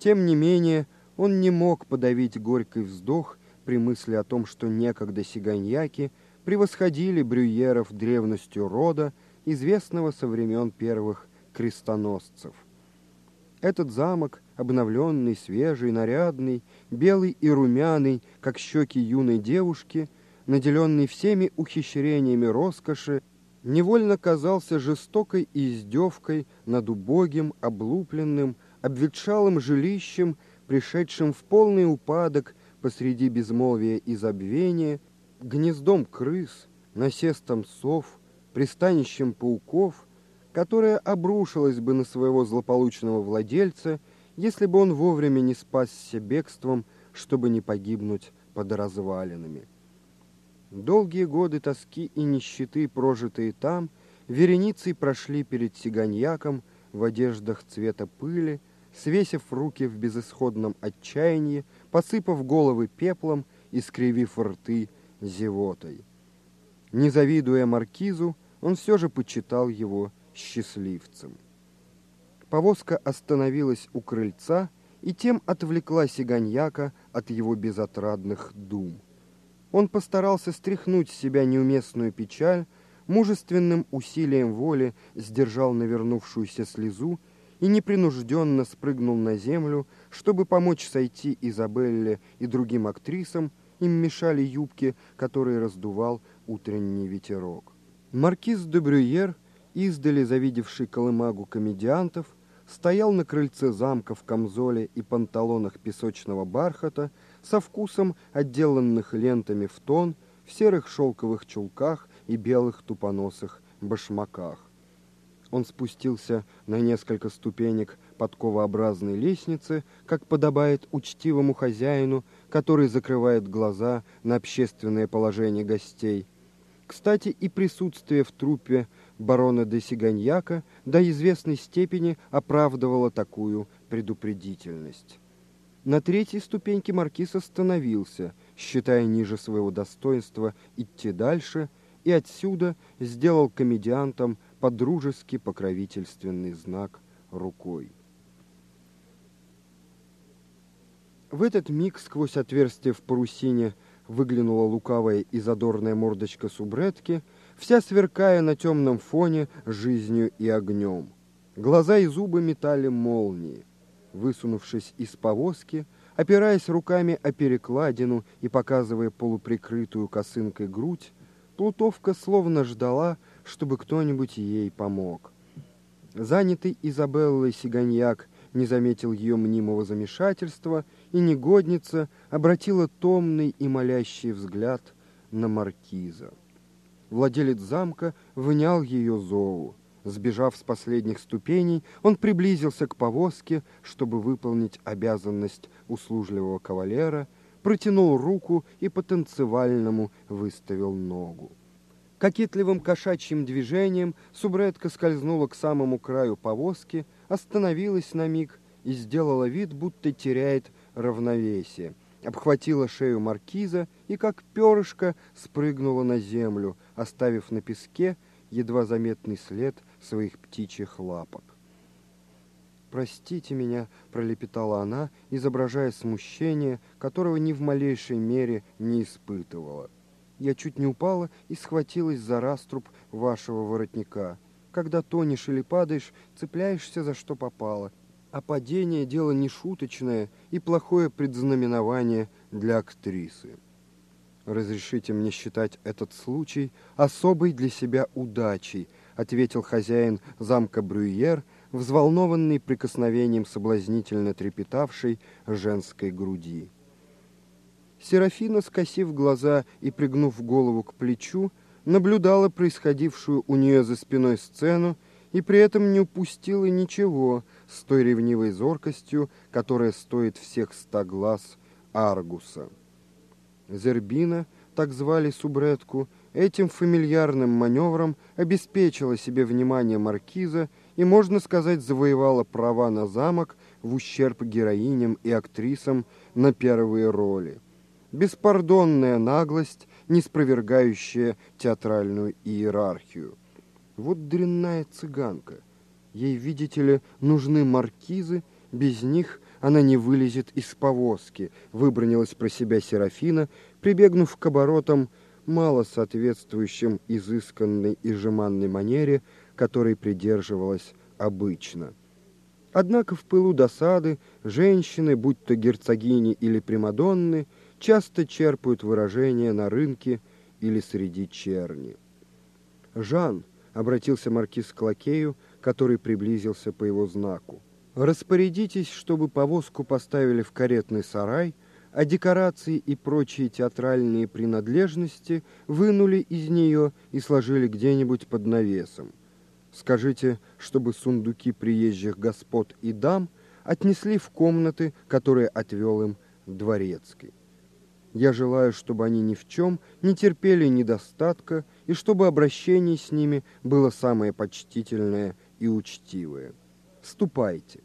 Тем не менее, он не мог подавить горький вздох при мысли о том, что некогда сиганьяки превосходили брюеров древностью рода, известного со времен первых крестоносцев. Этот замок, обновленный, свежий, нарядный, белый и румяный, как щеки юной девушки, наделенный всеми ухищрениями роскоши, невольно казался жестокой издевкой над убогим, облупленным, обветшалым жилищем, пришедшим в полный упадок посреди безмолвия и забвения, гнездом крыс, насестом сов, пристанищем пауков, которое обрушилось бы на своего злополучного владельца, если бы он вовремя не спасся бегством, чтобы не погибнуть под развалинами. Долгие годы тоски и нищеты, прожитые там, вереницей прошли перед сиганьяком в одеждах цвета пыли, свесив руки в безысходном отчаянии, посыпав головы пеплом и скривив рты зевотой. Не завидуя маркизу, он все же почитал его счастливцем. Повозка остановилась у крыльца и тем отвлекла Сиганьяка от его безотрадных дум. Он постарался стряхнуть с себя неуместную печаль, мужественным усилием воли сдержал навернувшуюся слезу и непринужденно спрыгнул на землю, чтобы помочь сойти Изабелле и другим актрисам, им мешали юбки, которые раздувал утренний ветерок. Маркиз де Брюер, издали завидевший колымагу комедиантов, стоял на крыльце замка в камзоле и панталонах песочного бархата, со вкусом отделанных лентами в тон, в серых шелковых чулках и белых тупоносых башмаках. Он спустился на несколько ступенек подковообразной лестницы, как подобает учтивому хозяину, который закрывает глаза на общественное положение гостей. Кстати, и присутствие в трупе барона де Сиганьяка до известной степени оправдывало такую предупредительность. На третьей ступеньке маркиз остановился, считая ниже своего достоинства идти дальше, и отсюда сделал комедиантам подружески покровительственный знак рукой. В этот миг сквозь отверстие в парусине выглянула лукавая и задорная мордочка субретки, вся сверкая на темном фоне жизнью и огнем. Глаза и зубы метали молнии. Высунувшись из повозки, опираясь руками о перекладину и показывая полуприкрытую косынкой грудь, Плутовка словно ждала, чтобы кто-нибудь ей помог. Занятый Изабеллой Сиганьяк не заметил ее мнимого замешательства, и негодница обратила томный и молящий взгляд на маркиза. Владелец замка внял ее зову. Сбежав с последних ступеней, он приблизился к повозке, чтобы выполнить обязанность услужливого кавалера, протянул руку и по танцевальному выставил ногу. Кокетливым кошачьим движением субретка скользнула к самому краю повозки, остановилась на миг и сделала вид, будто теряет равновесие. Обхватила шею маркиза и, как перышко, спрыгнула на землю, оставив на песке едва заметный след своих птичьих лапок. «Простите меня», — пролепетала она, изображая смущение, которого ни в малейшей мере не испытывала. «Я чуть не упала и схватилась за раструб вашего воротника. Когда тонешь или падаешь, цепляешься за что попало. А падение — дело не шуточное и плохое предзнаменование для актрисы. Разрешите мне считать этот случай особой для себя удачей — ответил хозяин замка Брюер, взволнованный прикосновением соблазнительно трепетавшей женской груди. Серафина, скосив глаза и пригнув голову к плечу, наблюдала происходившую у нее за спиной сцену и при этом не упустила ничего с той ревнивой зоркостью, которая стоит всех ста глаз Аргуса. Зербина, так звали субретку, Этим фамильярным маневром обеспечила себе внимание маркиза и, можно сказать, завоевала права на замок в ущерб героиням и актрисам на первые роли. Беспардонная наглость, не спровергающая театральную иерархию. Вот дрянная цыганка. Ей, видите ли, нужны маркизы, Без них она не вылезет из повозки, выбронилась про себя Серафина, прибегнув к оборотам, мало соответствующим изысканной и жеманной манере, которой придерживалась обычно. Однако в пылу досады женщины, будь то герцогини или примадонны, часто черпают выражения на рынке или среди черни. «Жан», — обратился маркиз к лакею, который приблизился по его знаку, «распорядитесь, чтобы повозку поставили в каретный сарай, а декорации и прочие театральные принадлежности вынули из нее и сложили где-нибудь под навесом. Скажите, чтобы сундуки приезжих господ и дам отнесли в комнаты, которые отвел им дворецкий. Я желаю, чтобы они ни в чем не терпели недостатка и чтобы обращение с ними было самое почтительное и учтивое. Ступайте.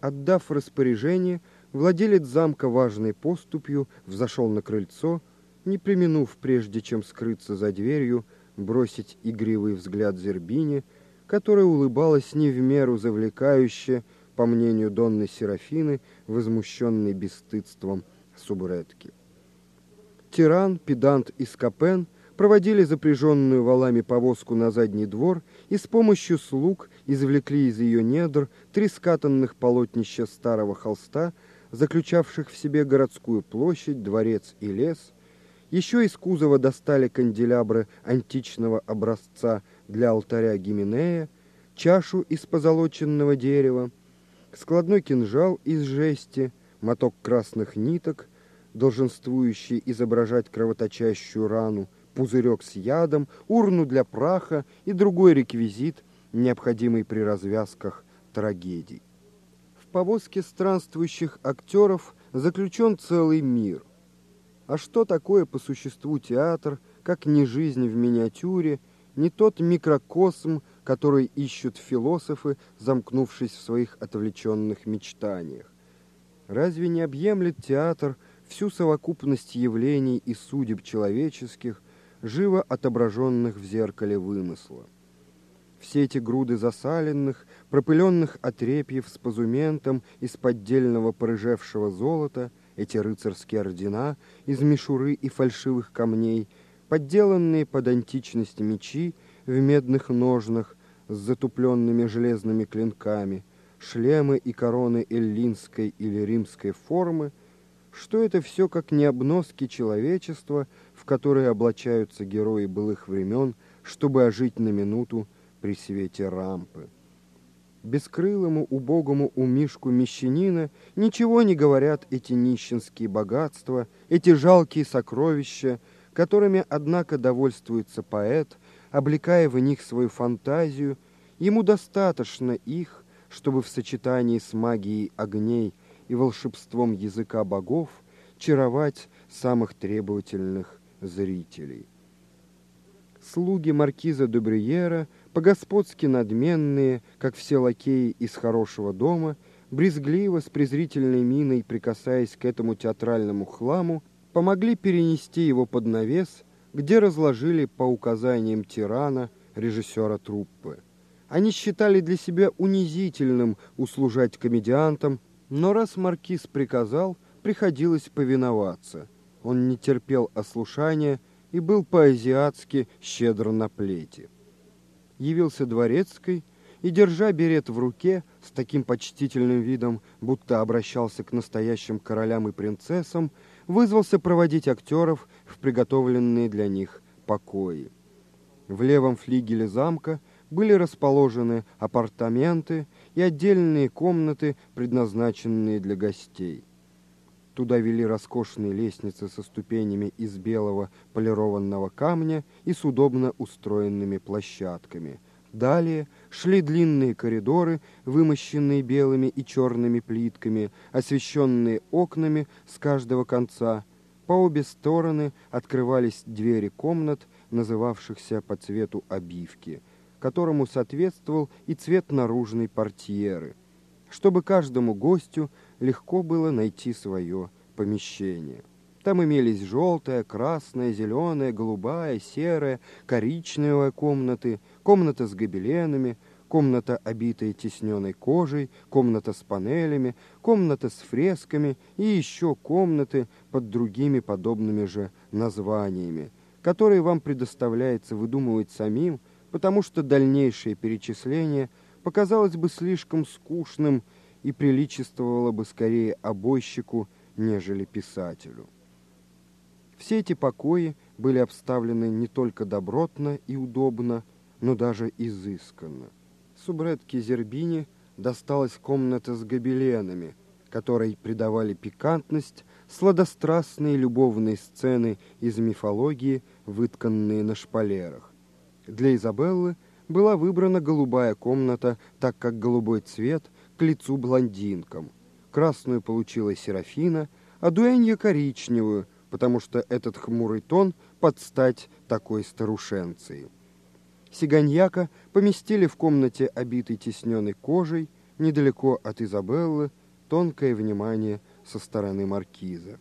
Отдав распоряжение, владелец замка важной поступью взошел на крыльцо, не применув, прежде чем скрыться за дверью, бросить игривый взгляд Зербине, которая улыбалась не в меру завлекающе, по мнению Донны Серафины, возмущенной бесстыдством субретки. Тиран, педант и скопен проводили запряженную валами повозку на задний двор и с помощью слуг извлекли из ее недр три скатанных полотнища старого холста, заключавших в себе городскую площадь, дворец и лес. Еще из кузова достали канделябры античного образца для алтаря Гименея, чашу из позолоченного дерева, складной кинжал из жести, моток красных ниток, долженствующий изображать кровоточащую рану, пузырек с ядом, урну для праха и другой реквизит, необходимый при развязках трагедий. В повозке странствующих актеров заключен целый мир. А что такое по существу театр, как не жизнь в миниатюре, не тот микрокосм, который ищут философы, замкнувшись в своих отвлеченных мечтаниях? Разве не объемлет театр – всю совокупность явлений и судеб человеческих, живо отображенных в зеркале вымысла. Все эти груды засаленных, пропыленных отрепьев с позументом из поддельного порыжевшего золота, эти рыцарские ордена из мишуры и фальшивых камней, подделанные под античность мечи в медных ножнах с затупленными железными клинками, шлемы и короны эллинской или римской формы – что это все как не обноски человечества, в которые облачаются герои былых времен, чтобы ожить на минуту при свете рампы. Бескрылому, убогому умишку мещанина ничего не говорят эти нищенские богатства, эти жалкие сокровища, которыми, однако, довольствуется поэт, облекая в них свою фантазию, ему достаточно их, чтобы в сочетании с магией огней и волшебством языка богов чаровать самых требовательных зрителей. Слуги маркиза де Брюера, по-господски надменные, как все лакеи из хорошего дома, брезгливо, с презрительной миной, прикасаясь к этому театральному хламу, помогли перенести его под навес, где разложили по указаниям тирана, режиссера труппы. Они считали для себя унизительным услужать комедиантам но раз маркиз приказал, приходилось повиноваться. Он не терпел ослушания и был по-азиатски щедр на плети. Явился дворецкой и, держа берет в руке, с таким почтительным видом, будто обращался к настоящим королям и принцессам, вызвался проводить актеров в приготовленные для них покои. В левом флигеле замка были расположены апартаменты и отдельные комнаты, предназначенные для гостей. Туда вели роскошные лестницы со ступенями из белого полированного камня и с удобно устроенными площадками. Далее шли длинные коридоры, вымощенные белыми и черными плитками, освещенные окнами с каждого конца. По обе стороны открывались двери комнат, называвшихся по цвету обивки – которому соответствовал и цвет наружной портьеры, чтобы каждому гостю легко было найти свое помещение. Там имелись желтая, красная, зеленая, голубая, серая, коричневая комнаты, комната с гобеленами, комната, обитая тисненной кожей, комната с панелями, комната с фресками и еще комнаты под другими подобными же названиями, которые вам предоставляется выдумывать самим, потому что дальнейшее перечисление показалось бы слишком скучным и приличествовало бы скорее обойщику, нежели писателю. Все эти покои были обставлены не только добротно и удобно, но даже изысканно. Субретке Зербини досталась комната с гобеленами, которой придавали пикантность сладострастные любовные сцены из мифологии, вытканные на шпалерах. Для Изабеллы была выбрана голубая комната, так как голубой цвет лицу блондинкам. Красную получила Серафина, а Дуэнья коричневую, потому что этот хмурый тон под стать такой старушенции. Сиганьяка поместили в комнате, обитой тесненной кожей, недалеко от Изабеллы, тонкое внимание со стороны маркиза.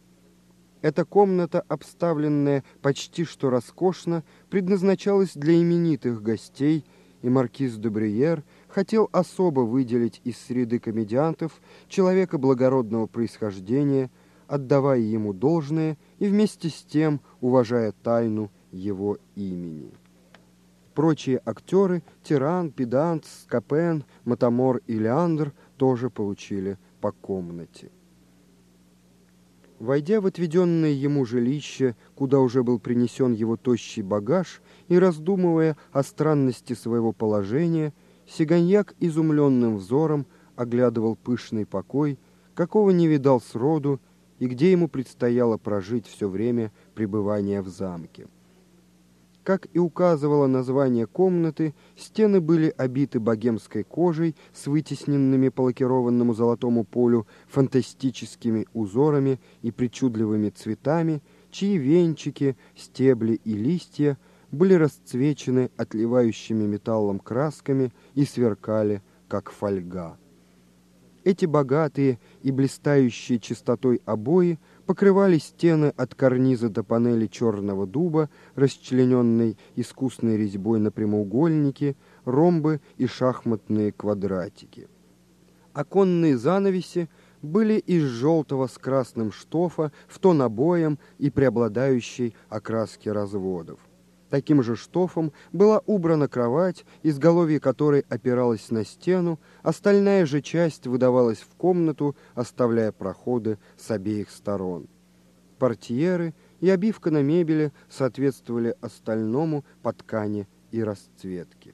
Эта комната, обставленная почти что роскошно, предназначалась для именитых гостей, и маркиз де Бриер хотел особо выделить из среды комедиантов человека благородного происхождения, отдавая ему должное и вместе с тем уважая тайну его имени. Прочие актеры – Тиран, Педант, Скопен, Матамор и Леандр – тоже получили по комнате. Войдя в отведенное ему жилище, куда уже был принесен его тощий багаж, и раздумывая о странности своего положения, Сиганьяк изумленным взором оглядывал пышный покой, какого не видал сроду, и где ему предстояло прожить все время пребывания в замке. Как и указывало название комнаты, стены были обиты богемской кожей с вытесненными по лакированному золотому полю фантастическими узорами и причудливыми цветами, чьи венчики, стебли и листья были расцвечены отливающими металлом красками и сверкали, как фольга. Эти богатые и блистающие чистотой обои – покрывали стены от карниза до панели черного дуба, расчлененной искусной резьбой на прямоугольники, ромбы и шахматные квадратики. Оконные занавеси были из желтого с красным штофа в тон обоям и преобладающей окраски разводов. Таким же штофом была убрана кровать, изголовье которой опиралось на стену, остальная же часть выдавалась в комнату, оставляя проходы с обеих сторон. Портьеры и обивка на мебели соответствовали остальному по ткани и расцветке.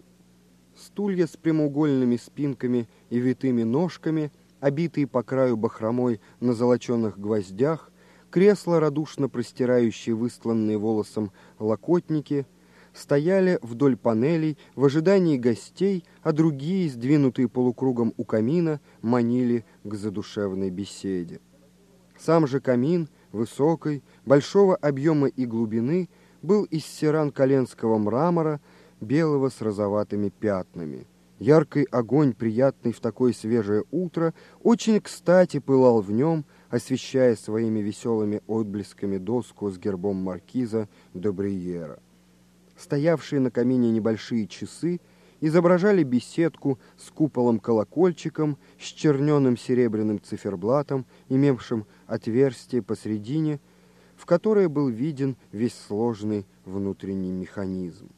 Стулья с прямоугольными спинками и витыми ножками, обитые по краю бахромой на золоченных гвоздях, Кресла, радушно простирающие выстланные волосом локотники, стояли вдоль панелей в ожидании гостей, а другие, сдвинутые полукругом у камина, манили к задушевной беседе. Сам же камин, высокой, большого объема и глубины, был из сиран-коленского мрамора, белого с розоватыми пятнами. Яркий огонь, приятный в такое свежее утро, очень кстати пылал в нем, освещая своими веселыми отблесками доску с гербом маркиза Добриера. Стоявшие на камине небольшие часы изображали беседку с куполом-колокольчиком, с черненым серебряным циферблатом, имевшим отверстие посредине, в которое был виден весь сложный внутренний механизм.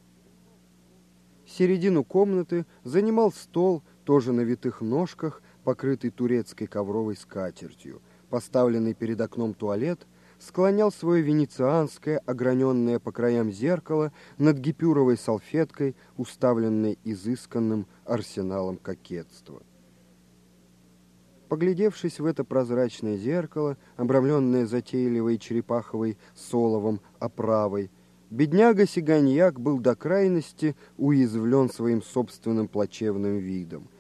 Середину комнаты занимал стол, тоже на витых ножках, покрытый турецкой ковровой скатертью – поставленный перед окном туалет, склонял свое венецианское, ограненное по краям зеркало над гипюровой салфеткой, уставленной изысканным арсеналом кокетства. Поглядевшись в это прозрачное зеркало, обрамленное затейливой черепаховой соловом оправой, бедняга Сиганьяк был до крайности уязвлен своим собственным плачевным видом –